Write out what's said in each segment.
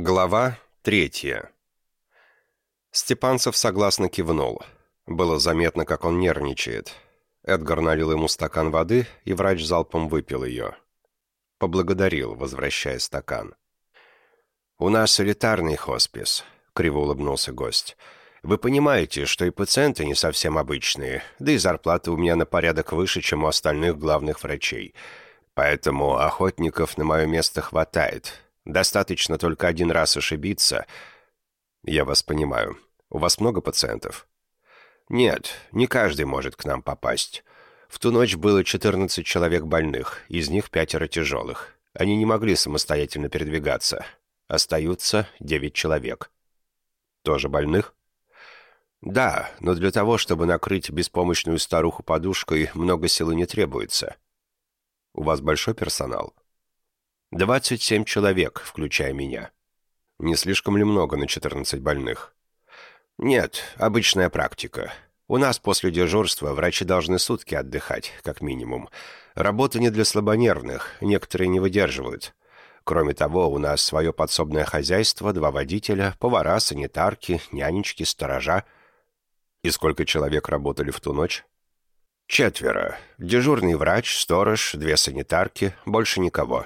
Глава третья. Степанцев согласно кивнул. Было заметно, как он нервничает. Эдгар налил ему стакан воды, и врач залпом выпил ее. Поблагодарил, возвращая стакан. «У нас элитарный хоспис», — криво улыбнулся гость. «Вы понимаете, что и пациенты не совсем обычные, да и зарплата у меня на порядок выше, чем у остальных главных врачей. Поэтому охотников на мое место хватает, Достаточно только один раз ошибиться. Я вас понимаю. У вас много пациентов? Нет, не каждый может к нам попасть. В ту ночь было 14 человек больных, из них пятеро тяжелых. Они не могли самостоятельно передвигаться. Остаются 9 человек. Тоже больных? Да, но для того, чтобы накрыть беспомощную старуху подушкой, много силы не требуется. У вас большой персонал? Двадцать семь человек, включая меня. Не слишком ли много на четырнадцать больных? Нет, обычная практика. У нас после дежурства врачи должны сутки отдыхать, как минимум. Работа не для слабонервных, некоторые не выдерживают. Кроме того, у нас свое подсобное хозяйство, два водителя, повара, санитарки, нянечки, сторожа. И сколько человек работали в ту ночь? Четверо. Дежурный врач, сторож, две санитарки, больше никого.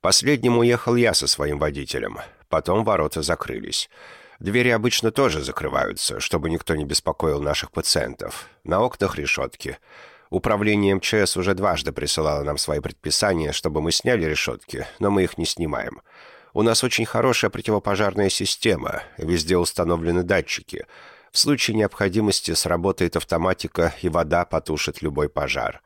Последним уехал я со своим водителем. Потом ворота закрылись. Двери обычно тоже закрываются, чтобы никто не беспокоил наших пациентов. На окнах решетки. Управление МЧС уже дважды присылало нам свои предписания, чтобы мы сняли решетки, но мы их не снимаем. У нас очень хорошая противопожарная система, везде установлены датчики. В случае необходимости сработает автоматика, и вода потушит любой пожар.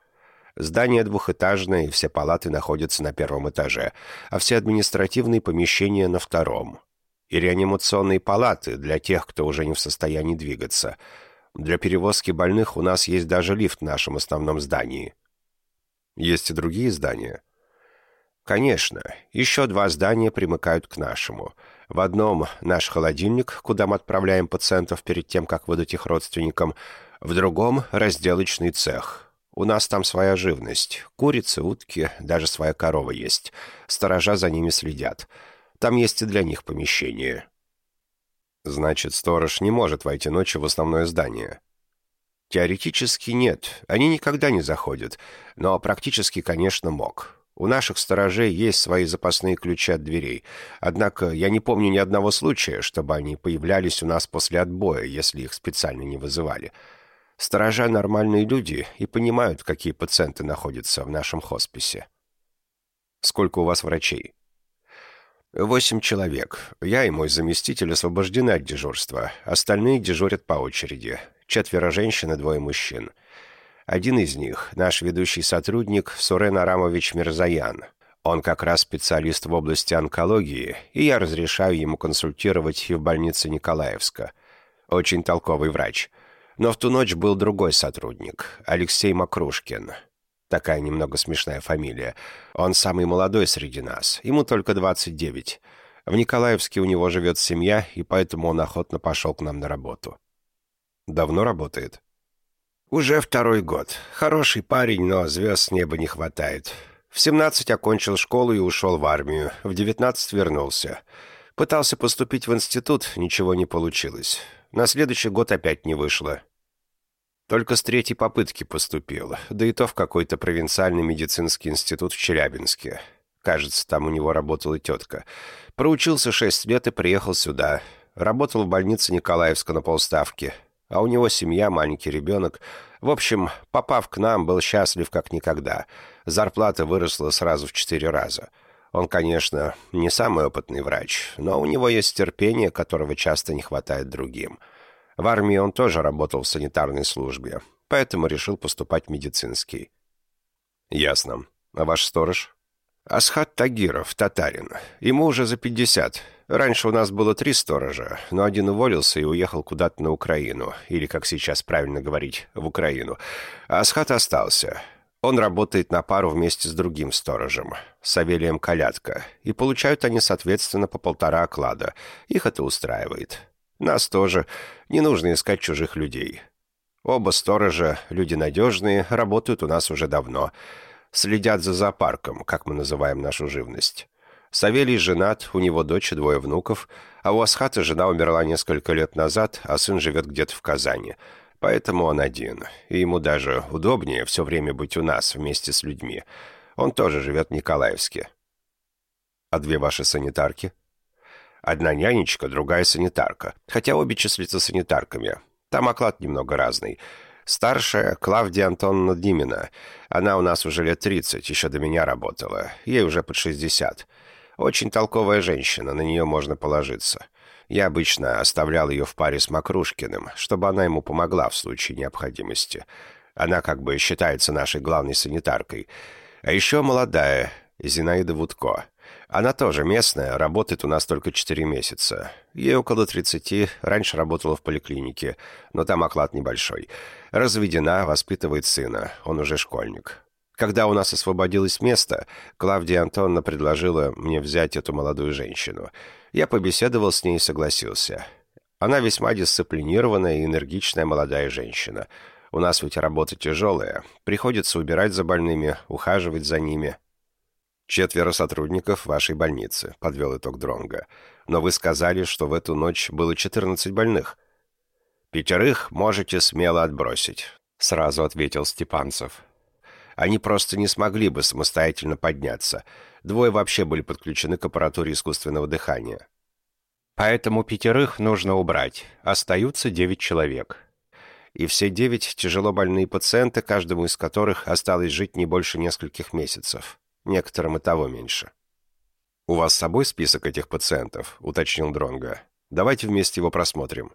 Здание двухэтажное, все палаты находятся на первом этаже, а все административные помещения на втором. И реанимационные палаты для тех, кто уже не в состоянии двигаться. Для перевозки больных у нас есть даже лифт в нашем основном здании. Есть и другие здания? Конечно. Еще два здания примыкают к нашему. В одном наш холодильник, куда мы отправляем пациентов перед тем, как выдать их родственникам. В другом разделочный цех. У нас там своя живность. Курицы, утки, даже своя корова есть. Сторожа за ними следят. Там есть и для них помещение. Значит, сторож не может войти ночью в основное здание. Теоретически нет. Они никогда не заходят. Но практически, конечно, мог. У наших сторожей есть свои запасные ключи от дверей. Однако я не помню ни одного случая, чтобы они появлялись у нас после отбоя, если их специально не вызывали. Сторожа нормальные люди и понимают, какие пациенты находятся в нашем хосписе. Сколько у вас врачей? Восемь человек. Я и мой заместитель освобождены от дежурства. Остальные дежурят по очереди. Четверо женщин и двое мужчин. Один из них — наш ведущий сотрудник Сурен Арамович Мирзаян. Он как раз специалист в области онкологии, и я разрешаю ему консультировать и в больнице Николаевска. Очень толковый врач — но в ту ночь был другой сотрудник, Алексей Макрушкин. Такая немного смешная фамилия. Он самый молодой среди нас, ему только 29. В Николаевске у него живет семья, и поэтому он охотно пошел к нам на работу. Давно работает? Уже второй год. Хороший парень, но звезд с неба не хватает. В 17 окончил школу и ушел в армию. В 19 вернулся. Пытался поступить в институт, ничего не получилось. На следующий год опять не вышло. Только с третьей попытки поступил, да и то в какой-то провинциальный медицинский институт в Челябинске. Кажется, там у него работала тетка. Проучился шесть лет и приехал сюда. Работал в больнице Николаевска на полставки. А у него семья, маленький ребенок. В общем, попав к нам, был счастлив как никогда. Зарплата выросла сразу в четыре раза. Он, конечно, не самый опытный врач, но у него есть терпение, которого часто не хватает другим. В армии он тоже работал в санитарной службе, поэтому решил поступать в медицинский. «Ясно. А ваш сторож?» «Асхат Тагиров, татарин. Ему уже за пятьдесят. Раньше у нас было три сторожа, но один уволился и уехал куда-то на Украину, или, как сейчас правильно говорить, в Украину. А Асхат остался. Он работает на пару вместе с другим сторожем, Савелием Калятко, и получают они, соответственно, по полтора оклада. Их это устраивает. Нас тоже. Не нужно искать чужих людей. Оба сторожа, люди надежные, работают у нас уже давно. Следят за зоопарком, как мы называем нашу живность. Савелий женат, у него дочь и двое внуков, а у Асхата жена умерла несколько лет назад, а сын живет где-то в Казани. Поэтому он один, и ему даже удобнее все время быть у нас вместе с людьми. Он тоже живет в Николаевске. А две ваши санитарки? Одна нянечка, другая санитарка, хотя обе числятся санитарками. Там оклад немного разный. Старшая — Клавдия Антоновна Димина. Она у нас уже лет 30, еще до меня работала. Ей уже под 60. Очень толковая женщина, на нее можно положиться. Я обычно оставлял ее в паре с Макрушкиным, чтобы она ему помогла в случае необходимости. Она как бы считается нашей главной санитаркой. А еще молодая, Зинаида Вудко. Она тоже местная, работает у нас только 4 месяца. Ей около 30, раньше работала в поликлинике, но там оклад небольшой. Разведена, воспитывает сына, он уже школьник. Когда у нас освободилось место, Клавдия Антоновна предложила мне взять эту молодую женщину. Я побеседовал с ней и согласился. Она весьма дисциплинированная и энергичная молодая женщина. У нас ведь работа тяжелая. Приходится убирать за больными, ухаживать за ними. «Четверо сотрудников вашей больницы», — подвел итог Дронга. «Но вы сказали, что в эту ночь было 14 больных». «Пятерых можете смело отбросить», — сразу ответил Степанцев. Они просто не смогли бы самостоятельно подняться. Двое вообще были подключены к аппаратуре искусственного дыхания. Поэтому пятерых нужно убрать. Остаются девять человек. И все девять тяжело больные пациенты, каждому из которых осталось жить не больше нескольких месяцев. Некоторым и того меньше. «У вас с собой список этих пациентов?» — уточнил Дронга. «Давайте вместе его просмотрим».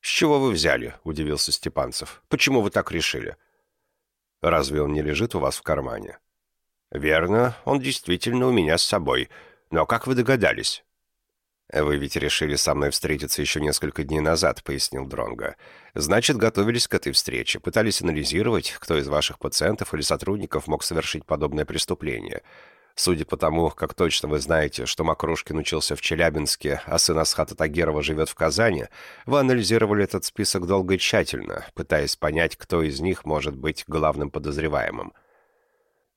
«С чего вы взяли?» — удивился Степанцев. «Почему вы так решили?» Разве он не лежит у вас в кармане?» «Верно, он действительно у меня с собой. Но как вы догадались?» «Вы ведь решили со мной встретиться еще несколько дней назад», — пояснил Дронго. «Значит, готовились к этой встрече, пытались анализировать, кто из ваших пациентов или сотрудников мог совершить подобное преступление. Судя по тому, как точно вы знаете, что Макрушкин учился в Челябинске, а сын Асхата Тагерова живет в Казани, вы анализировали этот список долго и тщательно, пытаясь понять, кто из них может быть главным подозреваемым.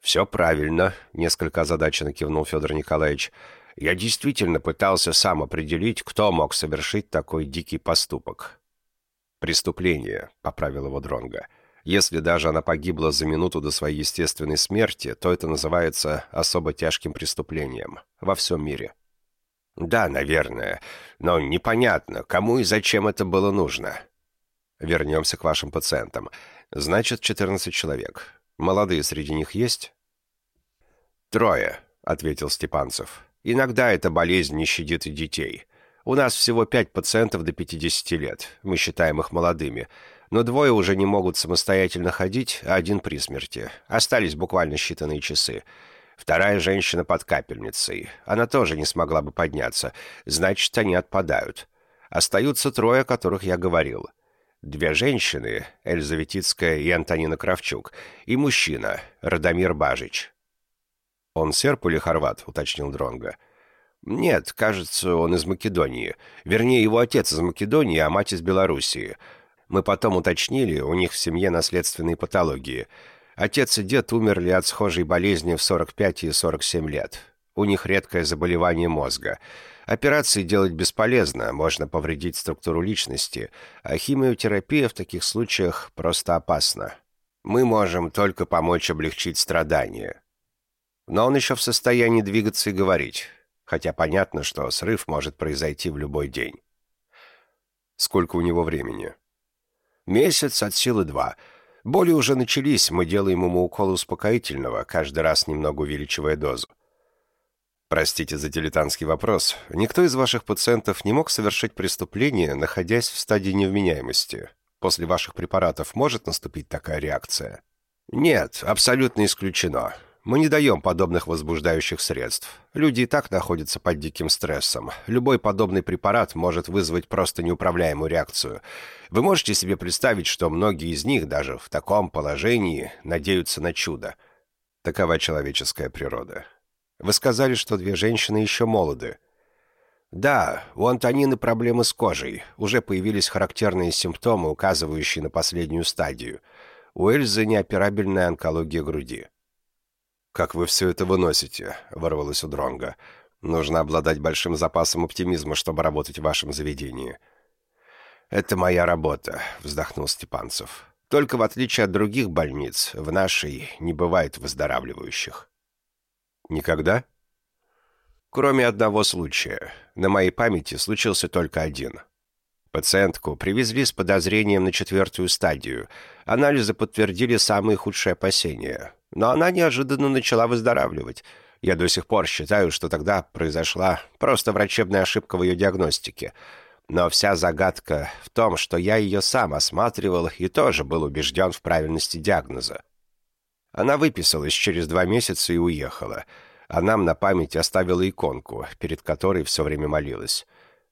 «Все правильно», — несколько озадаченно кивнул Федор Николаевич. «Я действительно пытался сам определить, кто мог совершить такой дикий поступок». «Преступление», — поправил его Дронга. Если даже она погибла за минуту до своей естественной смерти, то это называется особо тяжким преступлением во всем мире. Да, наверное, но непонятно, кому и зачем это было нужно. Вернемся к вашим пациентам. Значит, 14 человек. Молодые среди них есть? Трое, ответил Степанцев. Иногда эта болезнь не щадит и детей. У нас всего пять пациентов до 50 лет. Мы считаем их молодыми но двое уже не могут самостоятельно ходить, а один при смерти. Остались буквально считанные часы. Вторая женщина под капельницей. Она тоже не смогла бы подняться. Значит, они отпадают. Остаются трое, о которых я говорил. Две женщины, Эльза Витицкая и Антонина Кравчук, и мужчина, Радомир Бажич. «Он серб или хорват?» — уточнил Дронга. «Нет, кажется, он из Македонии. Вернее, его отец из Македонии, а мать из Белоруссии. Мы потом уточнили, у них в семье наследственные патологии. Отец и дед умерли от схожей болезни в 45 и 47 лет. У них редкое заболевание мозга. Операции делать бесполезно, можно повредить структуру личности, а химиотерапия в таких случаях просто опасна. Мы можем только помочь облегчить страдания. Но он еще в состоянии двигаться и говорить, хотя понятно, что срыв может произойти в любой день. Сколько у него времени? Месяц от силы два. Боли уже начались, мы делаем ему укол успокоительного, каждый раз немного увеличивая дозу. Простите за дилетантский вопрос. Никто из ваших пациентов не мог совершить преступление, находясь в стадии невменяемости. После ваших препаратов может наступить такая реакция? Нет, абсолютно исключено. Мы не даем подобных возбуждающих средств. Люди и так находятся под диким стрессом. Любой подобный препарат может вызвать просто неуправляемую реакцию. Вы можете себе представить, что многие из них даже в таком положении надеются на чудо. Такова человеческая природа. Вы сказали, что две женщины еще молоды. Да, у Антонины проблемы с кожей. Уже появились характерные симптомы, указывающие на последнюю стадию. У Эльзы неоперабельная онкология груди. «Как вы все это выносите?» — ворвалось у Дронга. Нужно обладать большим запасом оптимизма, чтобы работать в вашем заведении». «Это моя работа», — вздохнул Степанцев. «Только в отличие от других больниц, в нашей не бывает выздоравливающих». «Никогда?» «Кроме одного случая. На моей памяти случился только один. Пациентку привезли с подозрением на четвертую стадию. Анализы подтвердили самые худшие опасения. Но она неожиданно начала выздоравливать. Я до сих пор считаю, что тогда произошла просто врачебная ошибка в ее диагностике. Но вся загадка в том, что я ее сам осматривал и тоже был убежден в правильности диагноза. Она выписалась через два месяца и уехала. А нам на память оставила иконку, перед которой все время молилась.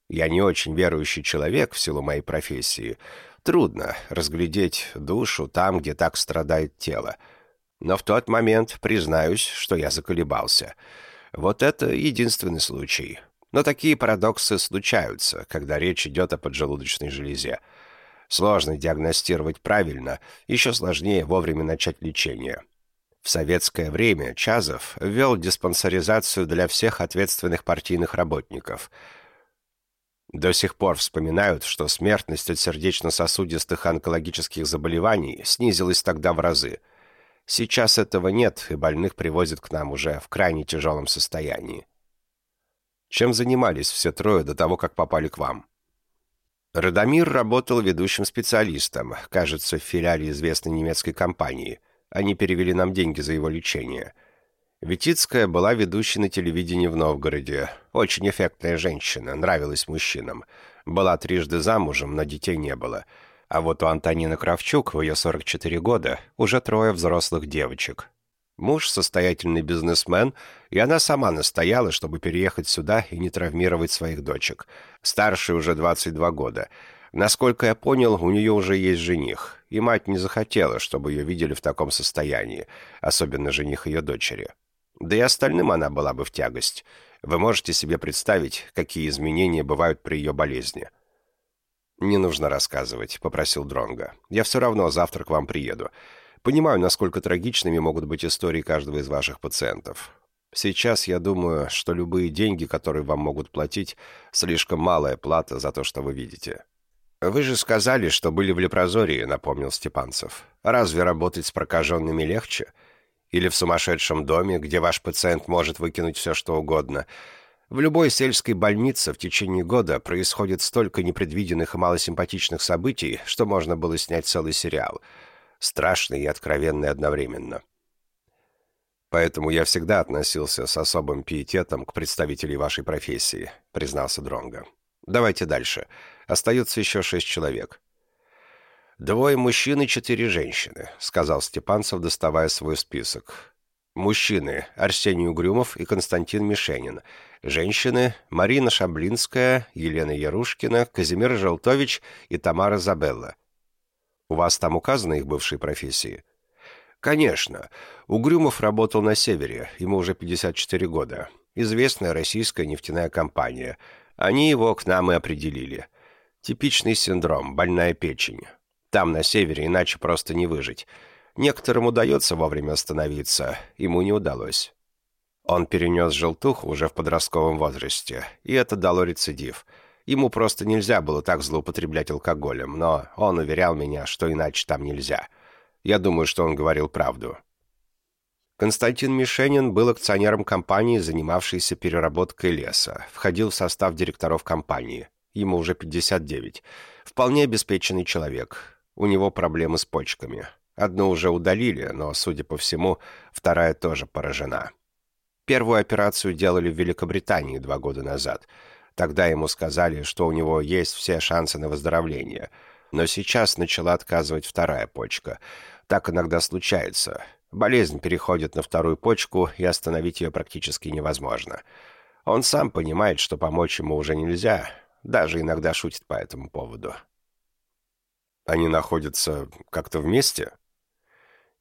Я не очень верующий человек в силу моей профессии. Трудно разглядеть душу там, где так страдает тело. Но в тот момент признаюсь, что я заколебался. Вот это единственный случай. Но такие парадоксы случаются, когда речь идет о поджелудочной железе. Сложно диагностировать правильно, еще сложнее вовремя начать лечение. В советское время Чазов ввел диспансеризацию для всех ответственных партийных работников. До сих пор вспоминают, что смертность от сердечно-сосудистых онкологических заболеваний снизилась тогда в разы – Сейчас этого нет, и больных привозят к нам уже в крайне тяжелом состоянии. Чем занимались все трое до того, как попали к вам? Радомир работал ведущим специалистом, кажется, в филиале известной немецкой компании. Они перевели нам деньги за его лечение. Витицкая была ведущей на телевидении в Новгороде. Очень эффектная женщина, нравилась мужчинам. Была трижды замужем, но детей не было. А вот у Антонины Кравчук в ее 44 года уже трое взрослых девочек. Муж – состоятельный бизнесмен, и она сама настояла, чтобы переехать сюда и не травмировать своих дочек. Старшей уже 22 года. Насколько я понял, у нее уже есть жених, и мать не захотела, чтобы ее видели в таком состоянии, особенно жених ее дочери. Да и остальным она была бы в тягость. Вы можете себе представить, какие изменения бывают при ее болезни. «Не нужно рассказывать», — попросил Дронга. «Я все равно завтра к вам приеду. Понимаю, насколько трагичными могут быть истории каждого из ваших пациентов. Сейчас я думаю, что любые деньги, которые вам могут платить, слишком малая плата за то, что вы видите». «Вы же сказали, что были в Лепрозории», — напомнил Степанцев. «Разве работать с прокаженными легче? Или в сумасшедшем доме, где ваш пациент может выкинуть все, что угодно?» В любой сельской больнице в течение года происходит столько непредвиденных и малосимпатичных событий, что можно было снять целый сериал. Страшный и откровенный одновременно. «Поэтому я всегда относился с особым пиететом к представителей вашей профессии», — признался Дронго. «Давайте дальше. Остается еще шесть человек». «Двое мужчин и четыре женщины», — сказал Степанцев, доставая свой список. Мужчины – Арсений Угрюмов и Константин Мишенин. Женщины – Марина Шаблинская, Елена Ярушкина, Казимир Желтович и Тамара Забелла. У вас там указаны их бывшие профессии? Конечно. Угрюмов работал на севере, ему уже 54 года. Известная российская нефтяная компания. Они его к нам и определили. Типичный синдром, больная печень. Там, на севере, иначе просто не выжить. Некоторым удается вовремя остановиться, ему не удалось. Он перенес желтуху уже в подростковом возрасте, и это дало рецидив. Ему просто нельзя было так злоупотреблять алкоголем, но он уверял меня, что иначе там нельзя. Я думаю, что он говорил правду. Константин Мишенин был акционером компании, занимавшейся переработкой леса. Входил в состав директоров компании. Ему уже 59. Вполне обеспеченный человек. У него проблемы с почками. Одну уже удалили, но, судя по всему, вторая тоже поражена. Первую операцию делали в Великобритании два года назад. Тогда ему сказали, что у него есть все шансы на выздоровление. Но сейчас начала отказывать вторая почка. Так иногда случается. Болезнь переходит на вторую почку, и остановить ее практически невозможно. Он сам понимает, что помочь ему уже нельзя, даже иногда шутит по этому поводу. «Они находятся как-то вместе?»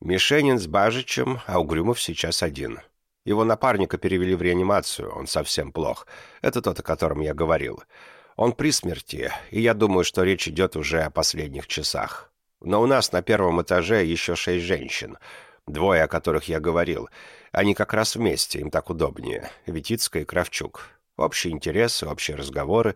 Мишенин с Бажичем, а Угрюмов сейчас один. Его напарника перевели в реанимацию, он совсем плох. Это тот, о котором я говорил. Он при смерти, и я думаю, что речь идет уже о последних часах. Но у нас на первом этаже еще шесть женщин. Двое, о которых я говорил. Они как раз вместе, им так удобнее. Витицкая и Кравчук. Общие интересы, общие разговоры.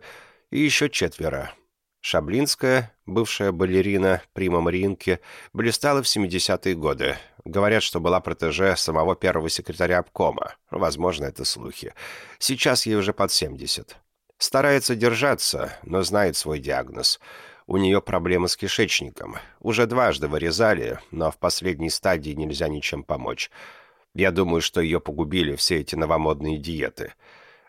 И еще четверо. Шаблинская, бывшая балерина Прима Мариинки, блистала в 70-е годы. Говорят, что была протеже самого первого секретаря обкома. Возможно, это слухи. Сейчас ей уже под 70. Старается держаться, но знает свой диагноз. У нее проблемы с кишечником. Уже дважды вырезали, но в последней стадии нельзя ничем помочь. Я думаю, что ее погубили все эти новомодные диеты.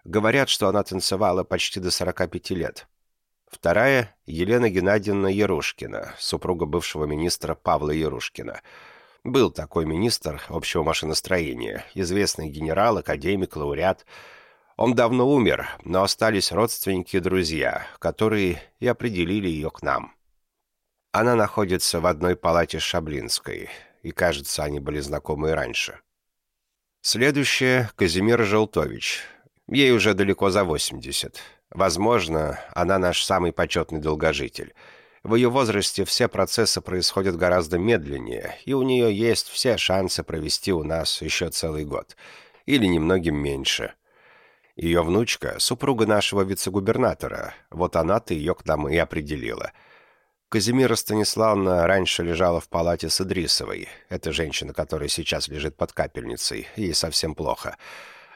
Говорят, что она танцевала почти до 45 лет. Вторая — Елена Геннадьевна Ярушкина, супруга бывшего министра Павла Ярушкина. Был такой министр общего машиностроения, известный генерал, академик, лауреат. Он давно умер, но остались родственники и друзья, которые и определили ее к нам. Она находится в одной палате с Шаблинской, и, кажется, они были знакомы и раньше. Следующая — Казимира Желтович. Ей уже далеко за 80. Возможно, она наш самый почетный долгожитель. В ее возрасте все процессы происходят гораздо медленнее, и у нее есть все шансы провести у нас еще целый год. Или немногим меньше. Ее внучка — супруга нашего вице-губернатора. Вот она-то ее к нам и определила. Казимира Станиславовна раньше лежала в палате с Идрисовой. Это женщина, которая сейчас лежит под капельницей. Ей совсем плохо.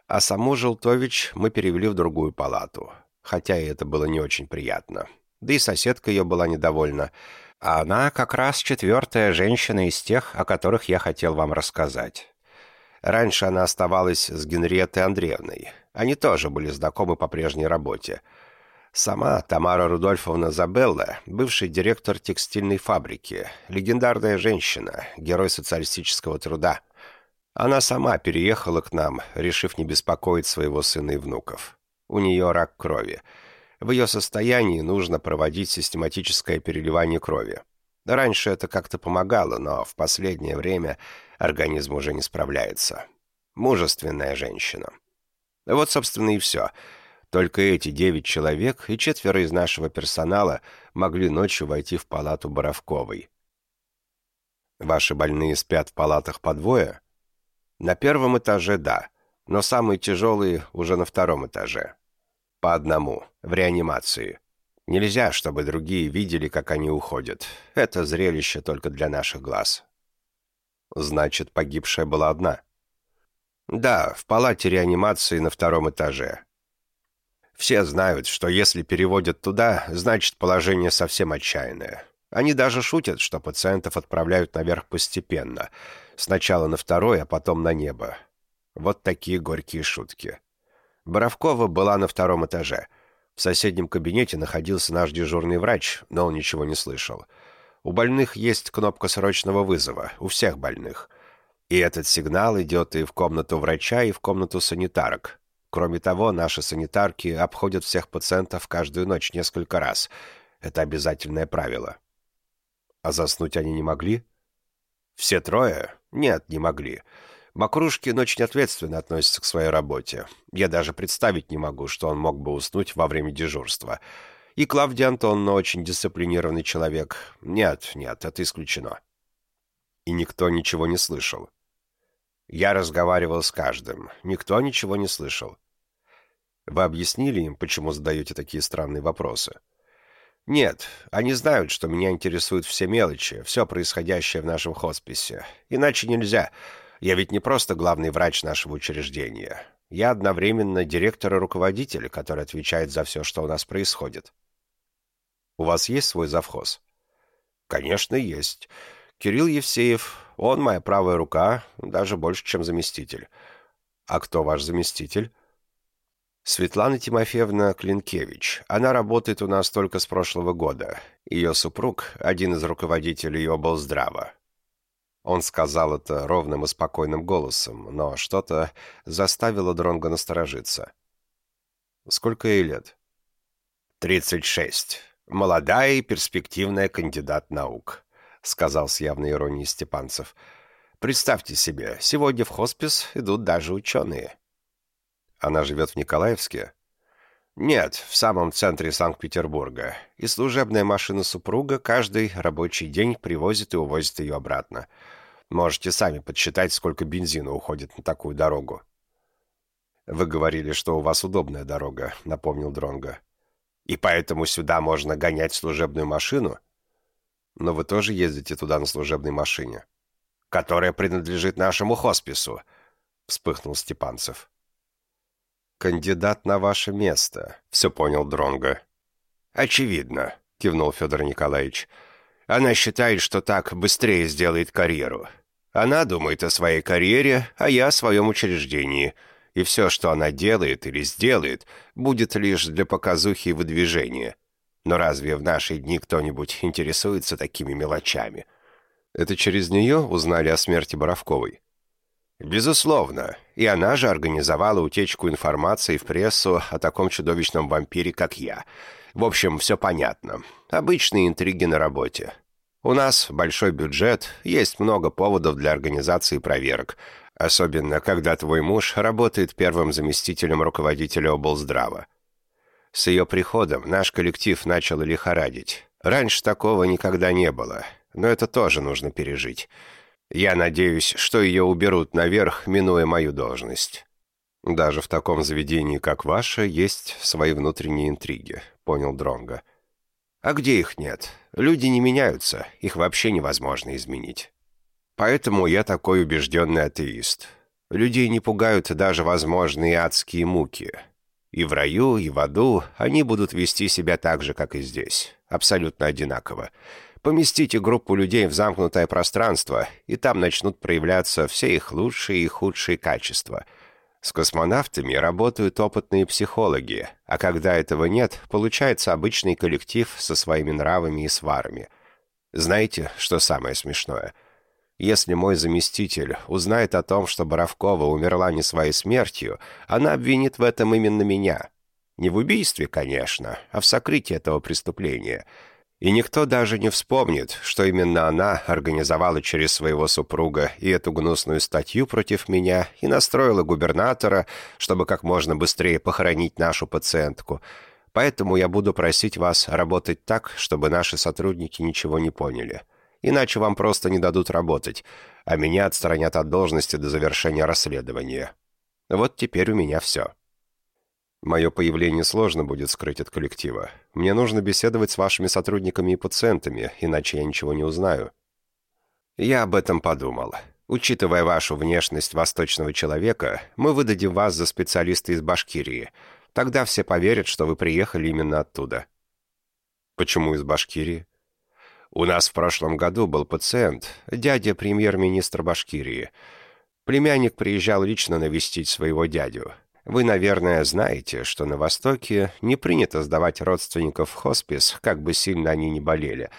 А саму Желтович мы перевели в другую палату хотя и это было не очень приятно. Да и соседка ее была недовольна. А она как раз четвертая женщина из тех, о которых я хотел вам рассказать. Раньше она оставалась с Генриеттой Андреевной. Они тоже были знакомы по прежней работе. Сама Тамара Рудольфовна Забелла, бывший директор текстильной фабрики, легендарная женщина, герой социалистического труда. Она сама переехала к нам, решив не беспокоить своего сына и внуков. У нее рак крови. В ее состоянии нужно проводить систематическое переливание крови. Раньше это как-то помогало, но в последнее время организм уже не справляется. Мужественная женщина. Вот, собственно, и все. Только эти девять человек и четверо из нашего персонала могли ночью войти в палату Боровковой. Ваши больные спят в палатах по двое? На первом этаже – да но самые тяжелые уже на втором этаже. По одному, в реанимации. Нельзя, чтобы другие видели, как они уходят. Это зрелище только для наших глаз. Значит, погибшая была одна? Да, в палате реанимации на втором этаже. Все знают, что если переводят туда, значит положение совсем отчаянное. Они даже шутят, что пациентов отправляют наверх постепенно. Сначала на второй, а потом на небо. Вот такие горькие шутки. Боровкова была на втором этаже. В соседнем кабинете находился наш дежурный врач, но он ничего не слышал. У больных есть кнопка срочного вызова, у всех больных. И этот сигнал идет и в комнату врача, и в комнату санитарок. Кроме того, наши санитарки обходят всех пациентов каждую ночь несколько раз. Это обязательное правило. А заснуть они не могли? Все трое? Нет, не могли. Макрушкин очень ответственно относится к своей работе. Я даже представить не могу, что он мог бы уснуть во время дежурства. И Клавдия Антоновна очень дисциплинированный человек. Нет, нет, это исключено. И никто ничего не слышал. Я разговаривал с каждым. Никто ничего не слышал. Вы объяснили им, почему задаете такие странные вопросы? Нет, они знают, что меня интересуют все мелочи, все происходящее в нашем хосписе. Иначе нельзя. Я ведь не просто главный врач нашего учреждения. Я одновременно директор и руководитель, который отвечает за все, что у нас происходит. У вас есть свой завхоз? Конечно, есть. Кирилл Евсеев, он моя правая рука, даже больше, чем заместитель. А кто ваш заместитель? Светлана Тимофеевна Клинкевич. Она работает у нас только с прошлого года. Ее супруг – один из руководителей облздрава. Он сказал это ровным и спокойным голосом, но что-то заставило Дронга насторожиться. «Сколько ей лет?» «Тридцать шесть. Молодая и перспективная кандидат наук», — сказал с явной иронией Степанцев. «Представьте себе, сегодня в хоспис идут даже ученые». «Она живет в Николаевске?» «Нет, в самом центре Санкт-Петербурга. И служебная машина супруга каждый рабочий день привозит и увозит ее обратно. Можете сами подсчитать, сколько бензина уходит на такую дорогу. «Вы говорили, что у вас удобная дорога», — напомнил Дронго. «И поэтому сюда можно гонять служебную машину?» «Но вы тоже ездите туда на служебной машине?» «Которая принадлежит нашему хоспису», — вспыхнул Степанцев. «Кандидат на ваше место», — все понял Дронго. «Очевидно», — кивнул Федор Николаевич. «Она считает, что так быстрее сделает карьеру. Она думает о своей карьере, а я о своем учреждении. И все, что она делает или сделает, будет лишь для показухи и выдвижения. Но разве в наши дни кто-нибудь интересуется такими мелочами?» «Это через нее узнали о смерти Боровковой?» «Безусловно. И она же организовала утечку информации в прессу о таком чудовищном вампире, как я. В общем, все понятно. Обычные интриги на работе. У нас большой бюджет, есть много поводов для организации проверок. Особенно, когда твой муж работает первым заместителем руководителя облздрава. С ее приходом наш коллектив начал лихорадить. Раньше такого никогда не было, но это тоже нужно пережить». Я надеюсь, что ее уберут наверх, минуя мою должность. Даже в таком заведении, как ваше, есть свои внутренние интриги, понял Дронга. А где их нет? Люди не меняются, их вообще невозможно изменить. Поэтому я такой убежденный атеист. Людей не пугают даже возможные адские муки. И в раю, и в аду они будут вести себя так же, как и здесь. Абсолютно одинаково. Поместите группу людей в замкнутое пространство, и там начнут проявляться все их лучшие и худшие качества. С космонавтами работают опытные психологи, а когда этого нет, получается обычный коллектив со своими нравами и сварами. Знаете, что самое смешное? Если мой заместитель узнает о том, что Боровкова умерла не своей смертью, она обвинит в этом именно меня. Не в убийстве, конечно, а в сокрытии этого преступления — и никто даже не вспомнит, что именно она организовала через своего супруга и эту гнусную статью против меня и настроила губернатора, чтобы как можно быстрее похоронить нашу пациентку. Поэтому я буду просить вас работать так, чтобы наши сотрудники ничего не поняли. Иначе вам просто не дадут работать, а меня отстранят от должности до завершения расследования. Вот теперь у меня все». Мое появление сложно будет скрыть от коллектива. Мне нужно беседовать с вашими сотрудниками и пациентами, иначе я ничего не узнаю». «Я об этом подумал. Учитывая вашу внешность восточного человека, мы выдадим вас за специалиста из Башкирии. Тогда все поверят, что вы приехали именно оттуда». «Почему из Башкирии?» «У нас в прошлом году был пациент, дядя премьер-министра Башкирии. Племянник приезжал лично навестить своего дядю». Вы, наверное, знаете, что на Востоке не принято сдавать родственников в хоспис, как бы сильно они ни болели.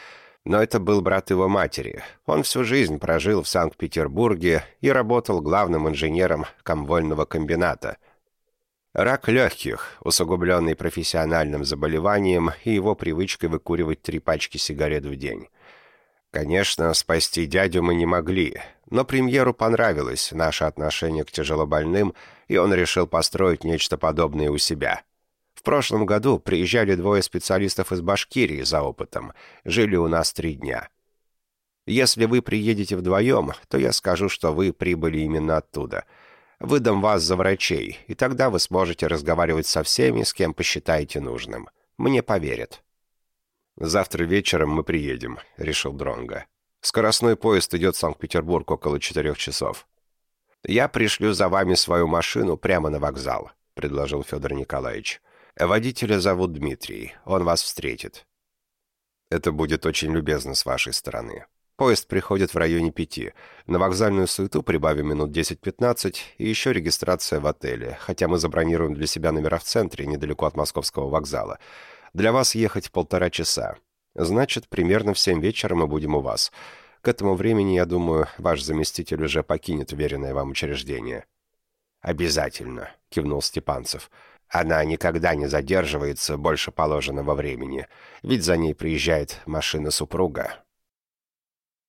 Но это был брат его матери. Он всю жизнь прожил в Санкт-Петербурге и работал главным инженером комвольного комбината. Рак легких, усугубленный профессиональным заболеванием и его привычкой выкуривать три пачки сигарет в день. Конечно, спасти дядю мы не могли, но премьеру понравилось наше отношение к тяжелобольным, и он решил построить нечто подобное у себя. В прошлом году приезжали двое специалистов из Башкирии за опытом, жили у нас три дня. Если вы приедете вдвоем, то я скажу, что вы прибыли именно оттуда. Выдам вас за врачей, и тогда вы сможете разговаривать со всеми, с кем посчитаете нужным. Мне поверят. «Завтра вечером мы приедем», — решил Дронга. «Скоростной поезд идет в Санкт-Петербург около четырех часов». «Я пришлю за вами свою машину прямо на вокзал», — предложил Федор Николаевич. «Водителя зовут Дмитрий. Он вас встретит». «Это будет очень любезно с вашей стороны. Поезд приходит в районе пяти. На вокзальную суету прибавим минут 10-15 и еще регистрация в отеле, хотя мы забронируем для себя номера в центре, недалеко от московского вокзала. Для вас ехать полтора часа. Значит, примерно в семь вечера мы будем у вас. К этому времени, я думаю, ваш заместитель уже покинет веренное вам учреждение». «Обязательно», — кивнул Степанцев. «Она никогда не задерживается больше положенного времени, ведь за ней приезжает машина супруга».